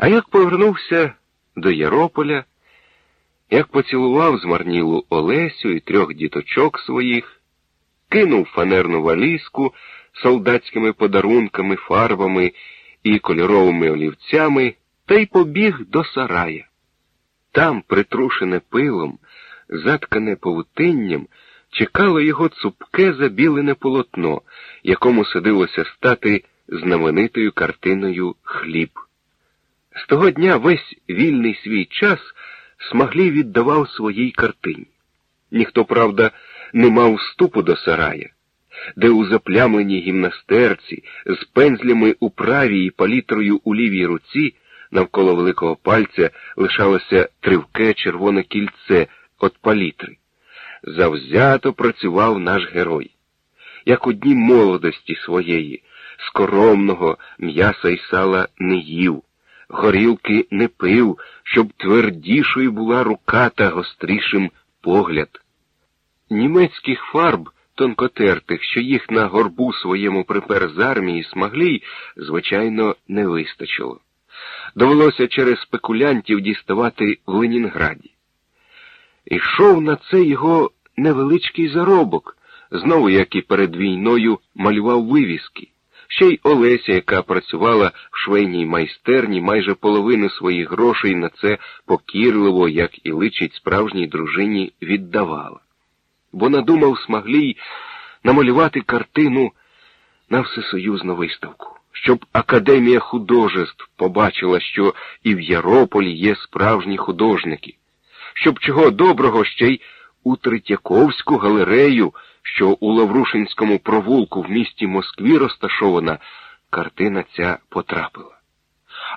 А як повернувся до Ярополя, як поцілував змарнілу Олесю і трьох діточок своїх, кинув фанерну валізку солдатськими подарунками, фарбами і кольоровими олівцями та й побіг до сарая. Там, притрушене пилом, заткане павутинням, чекало його цупке забілене полотно, якому садилося стати знаменитою картиною хліб. З того дня весь вільний свій час Смаглій віддавав своїй картині. Ніхто, правда, не мав вступу до сарая, де у заплямленій гімнастерці з пензлями у правій і палітрою у лівій руці навколо великого пальця лишалося тривке червоне кільце від палітри. Завзято працював наш герой. Як у дні молодості своєї, скоромного м'яса й сала не їв горілки не пив, щоб твердішою була рука та гострішим погляд. Німецьких фарб тонкотертих, що їх на горбу своєму припер з армії смаглій, звичайно, не вистачило. Довелося через спекулянтів діставати в Ленінграді. Ішов на це його невеличкий заробок, знову, як і перед війною, малював вивіски. Ще й Олеся, яка працювала в швейній майстерні, майже половину своїх грошей на це покірливо, як і личить справжній дружині, віддавала. Бо надумав смаглій намалювати картину на всесоюзну виставку, щоб Академія художеств побачила, що і в Ярополі є справжні художники, щоб чого доброго ще й у Третьяковську галерею що у Лаврушинському провулку в місті Москві розташована, картина ця потрапила.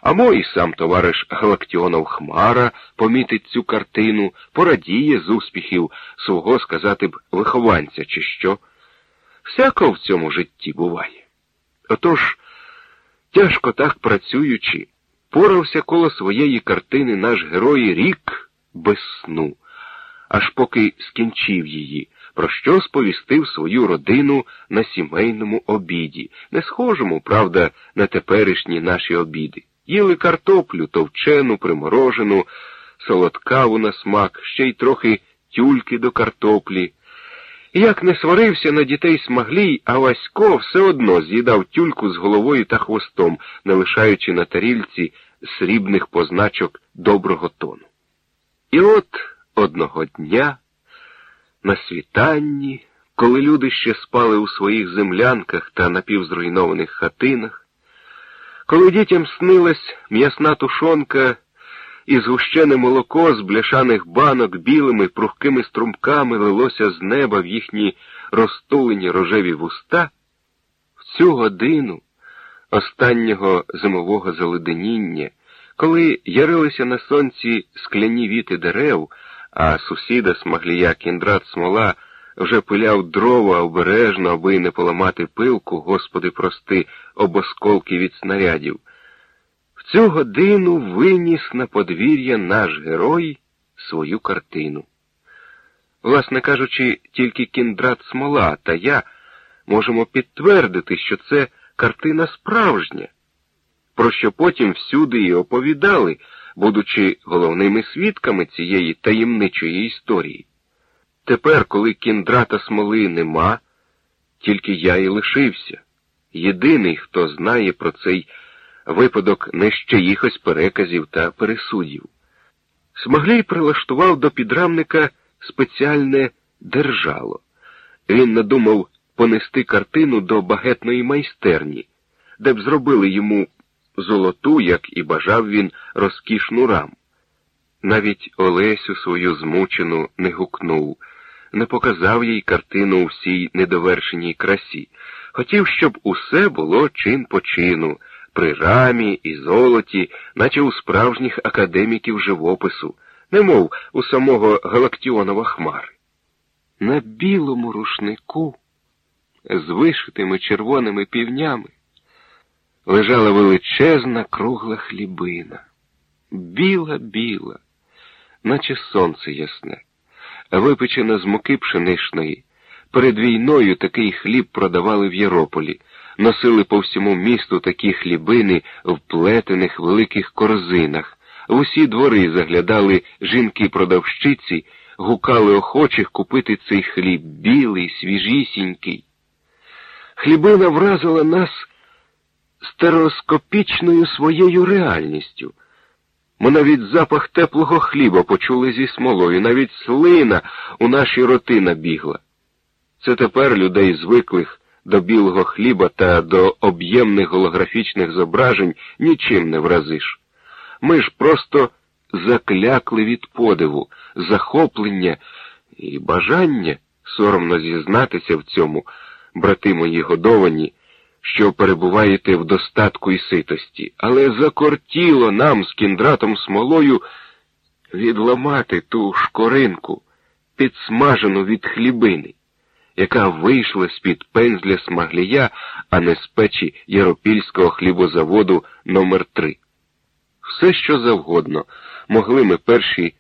А мой сам товариш Галактіонов Хмара помітить цю картину, порадіє з успіхів свого, сказати б, вихованця, чи що. Всяко в цьому житті буває. Отож, тяжко так працюючи, порався коло своєї картини наш герой рік без сну, аж поки скінчив її, про що сповістив свою родину на сімейному обіді, не схожому, правда, на теперішні наші обіди. Їли картоплю, товчену, приморожену, солодкаву на смак, ще й трохи тюльки до картоплі. І як не сварився на дітей смаглій, а Васько все одно з'їдав тюльку з головою та хвостом, не лишаючи на тарільці срібних позначок доброго тону. І от одного дня. На світанні, коли люди ще спали у своїх землянках та напівзруйнованих хатинах, коли дітям снилась м'ясна тушонка і згущене молоко з бляшаних банок білими прухкими струмками лилося з неба в їхні розтулені рожеві вуста, в цю годину останнього зимового заледеніння, коли ярилися на сонці скляні віти дерев, а сусіда смаглія кіндрат смола вже пиляв дрова обережно, аби не поламати пилку, господи, прости, обосколки від снарядів. В цю годину виніс на подвір'я наш герой свою картину. Власне кажучи, тільки кіндрат смола та я можемо підтвердити, що це картина справжня, про що потім всюди і оповідали будучи головними свідками цієї таємничої історії. Тепер, коли кіндрата смоли нема, тільки я і лишився. Єдиний, хто знає про цей випадок не з переказів та пересудів. Смаглій прилаштував до підрамника спеціальне держало. Він надумав понести картину до багетної майстерні, де б зробили йому золоту, як і бажав він, розкішну раму. Навіть Олесю свою змучену не гукнув, не показав їй картину у всій недовершеній красі. Хотів, щоб усе було чин по чину, при рамі і золоті, наче у справжніх академіків живопису, немов у самого Галактіонова хмари. На білому рушнику з вишитими червоними півнями лежала величезна кругла хлібина, біла, біла, наче сонце ясне, випечена з муки пшеничної. Перед війною такий хліб продавали в Єрополі, носили по всьому місту такі хлібини в плетених великих корзинах. В усі двори заглядали жінки-продавщиці, гукали охочих купити цей хліб білий, свіжісінький. Хлібина вразила нас стереоскопічною своєю реальністю. Ми навіть запах теплого хліба почули зі смолою, навіть слина у наші роти набігла. Це тепер людей звиклих до білого хліба та до об'ємних голографічних зображень нічим не вразиш. Ми ж просто заклякли від подиву, захоплення і бажання соромно зізнатися в цьому, брати мої годовані, що перебуваєте в достатку і ситості, але закортіло нам з кіндратом смолою відламати ту шкоринку, підсмажену від хлібини, яка вийшла з-під пензля смаглія, а не з печі Яропільського хлібозаводу номер 3 Все, що завгодно, могли ми перші